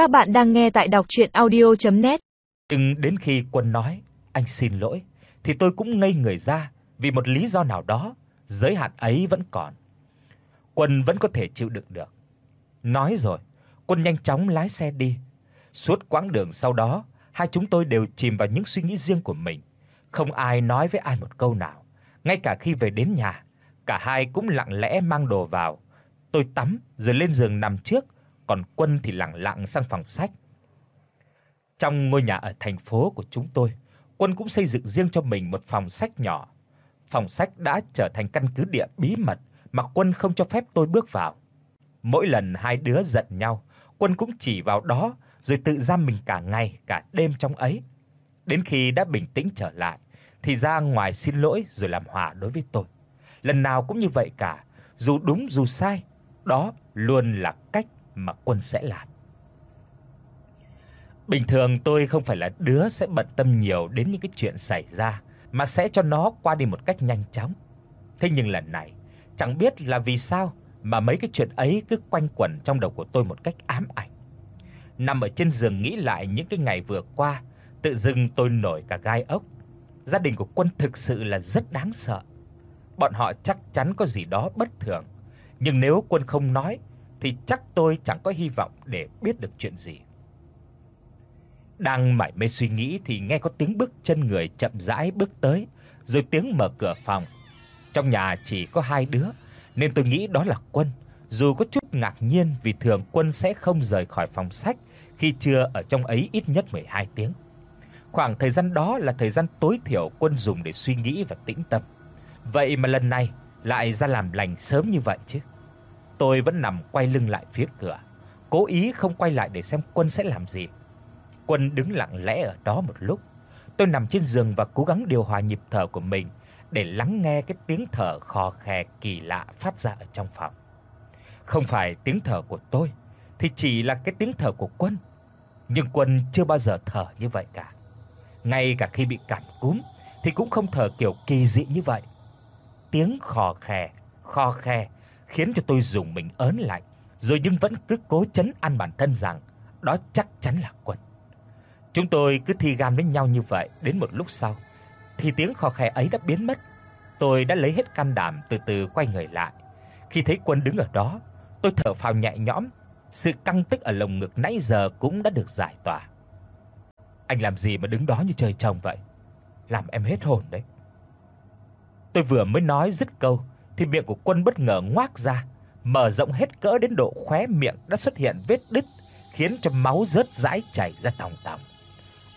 Các bạn đang nghe tại đọc audio net Nhưng đến khi Quân nói anh xin lỗi thì tôi cũng ngây người ra, vì một lý do nào đó, giới hạn ấy vẫn còn. Quân vẫn có thể chịu đựng được. Nói rồi, Quân nhanh chóng lái xe đi. Suốt quãng đường sau đó, hai chúng tôi đều chìm vào những suy nghĩ riêng của mình, không ai nói với ai một câu nào. Ngay cả khi về đến nhà, cả hai cũng lặng lẽ mang đồ vào. Tôi tắm rồi lên giường nằm trước, còn Quân thì lặng lặng sang phòng sách. Trong ngôi nhà ở thành phố của chúng tôi, Quân cũng xây dựng riêng cho mình một phòng sách nhỏ. Phòng sách đã trở thành căn cứ địa bí mật mà Quân không cho phép tôi bước vào. Mỗi lần hai đứa giận nhau, Quân cũng chỉ vào đó rồi tự giam mình cả ngày cả đêm trong ấy. Đến khi đã bình tĩnh trở lại thì ra ngoài xin lỗi rồi làm hòa đối với tôi. Lần nào cũng như vậy cả, dù đúng dù sai, đó luôn là cách mà Quân sẽ làm. Bình thường tôi không phải là đứa sẽ bận tâm nhiều đến những cái chuyện xảy ra, mà sẽ cho nó qua đi một cách nhanh chóng. Thế nhưng lần này, chẳng biết là vì sao mà mấy cái chuyện ấy cứ quanh quẩn trong đầu của tôi một cách ám ảnh. Nằm ở trên giường nghĩ lại những cái ngày vừa qua, tự dưng tôi nổi cả gai ốc. Gia đình của Quân thực sự là rất đáng sợ. Bọn họ chắc chắn có gì đó bất thường, nhưng nếu Quân không nói thì chắc tôi chẳng có hy vọng để biết được chuyện gì. Đang mải mê suy nghĩ thì nghe có tiếng bước chân người chậm rãi bước tới, rồi tiếng mở cửa phòng. Trong nhà chỉ có hai đứa, nên tôi nghĩ đó là Quân, dù có chút ngạc nhiên vì thường Quân sẽ không rời khỏi phòng sách khi chưa ở trong ấy ít nhất 12 tiếng. Khoảng thời gian đó là thời gian tối thiểu Quân dùng để suy nghĩ và tĩnh tâm. Vậy mà lần này lại ra làm lành sớm như vậy chứ. Tôi vẫn nằm quay lưng lại phía cửa, cố ý không quay lại để xem Quân sẽ làm gì. Quân đứng lặng lẽ ở đó một lúc. Tôi nằm trên giường và cố gắng điều hòa nhịp thở của mình để lắng nghe cái tiếng thở khò khè kỳ lạ phát ra ở trong phòng. Không phải tiếng thở của tôi thì chỉ là cái tiếng thở của Quân. Nhưng Quân chưa bao giờ thở như vậy cả. Ngay cả khi bị cảm cúm thì cũng không thở kiểu kỳ dị như vậy. Tiếng khò khè, khò khè khiến cho tôi dùng mình ớn lạnh, rồi nhưng vẫn cứ cố chấn an bản thân rằng đó chắc chắn là Quân. Chúng tôi cứ thi gan với nhau như vậy đến một lúc sau thì tiếng khò khè ấy đã biến mất. Tôi đã lấy hết can đảm từ từ quay người lại. Khi thấy Quân đứng ở đó, tôi thở phào nhẹ nhõm, sự căng tức ở lồng ngực nãy giờ cũng đã được giải tỏa. Anh làm gì mà đứng đó như trời trồng vậy? Làm em hết hồn đấy. Tôi vừa mới nói dứt câu thì miệng của Quân bất ngờ ngoác ra, mở rộng hết cỡ đến độ khóe miệng đã xuất hiện vết đứt, khiến cho máu rớt rãi chảy ra tòng tòng.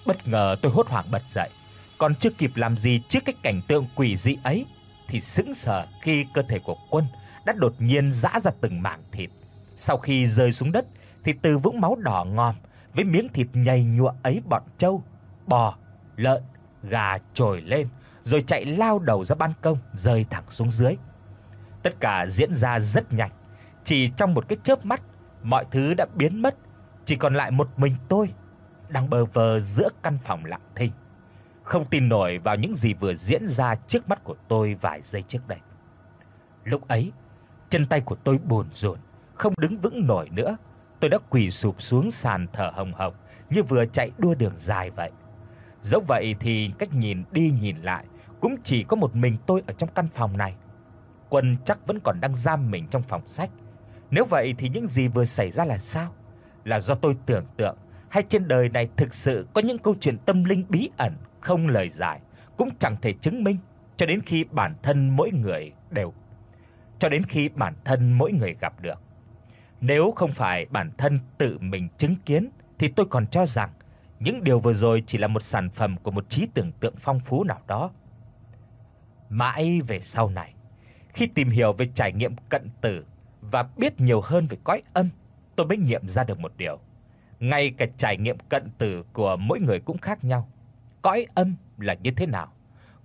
Bất ngờ tôi hốt hoảng bật dậy, còn chưa kịp làm gì trước cái cảnh tượng quỷ dị ấy thì sững sờ khi cơ thể của Quân đã đột nhiên giã ra từng mảng thịt. Sau khi rơi xuống đất thì từ vũng máu đỏ ngòm với miếng thịt nhầy nhụa ấy bọn trâu, bò, lợn, gà trồi lên rồi chạy lao đầu ra ban công rơi thẳng xuống dưới. Tất cả diễn ra rất nhanh, chỉ trong một cái chớp mắt, mọi thứ đã biến mất, chỉ còn lại một mình tôi đang bơ vơ giữa căn phòng lặng thinh, không tin nổi vào những gì vừa diễn ra trước mắt của tôi vài giây trước đây. Lúc ấy, chân tay của tôi bồn rộn, không đứng vững nổi nữa, tôi đã quỳ sụp xuống sàn thở hồng hộc như vừa chạy đua đường dài vậy. Dẫu vậy thì cách nhìn đi nhìn lại cũng chỉ có một mình tôi ở trong căn phòng này. Quân chắc vẫn còn đang giam mình trong phòng sách. Nếu vậy thì những gì vừa xảy ra là sao? Là do tôi tưởng tượng hay trên đời này thực sự có những câu chuyện tâm linh bí ẩn không lời giải, cũng chẳng thể chứng minh cho đến khi bản thân mỗi người đều cho đến khi bản thân mỗi người gặp được. Nếu không phải bản thân tự mình chứng kiến thì tôi còn cho rằng những điều vừa rồi chỉ là một sản phẩm của một trí tưởng tượng phong phú nào đó. Mãi về sau này, khi tìm hiểu về trải nghiệm cận tử và biết nhiều hơn về cõi âm, tôi mới nghiệm ra được một điều ngay cả trải nghiệm cận tử của mỗi người cũng khác nhau. Cõi âm là như thế nào?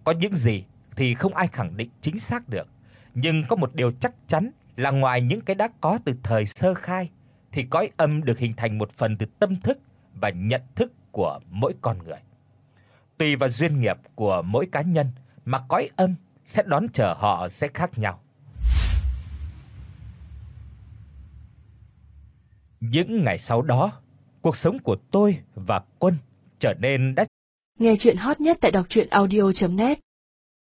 Có những gì thì không ai khẳng định chính xác được, nhưng có một điều chắc chắn là ngoài những cái đã có từ thời sơ khai thì cõi âm được hình thành một phần từ tâm thức và nhận thức của mỗi con người. Tùy vào duyên nghiệp của mỗi cá nhân mà cõi âm sẽ đón chờ họ sẽ khác nhau. Những ngày sau đó, cuộc sống của tôi và Quân trở nên đã Nghe truyện hot nhất tại doctruyenaudio.net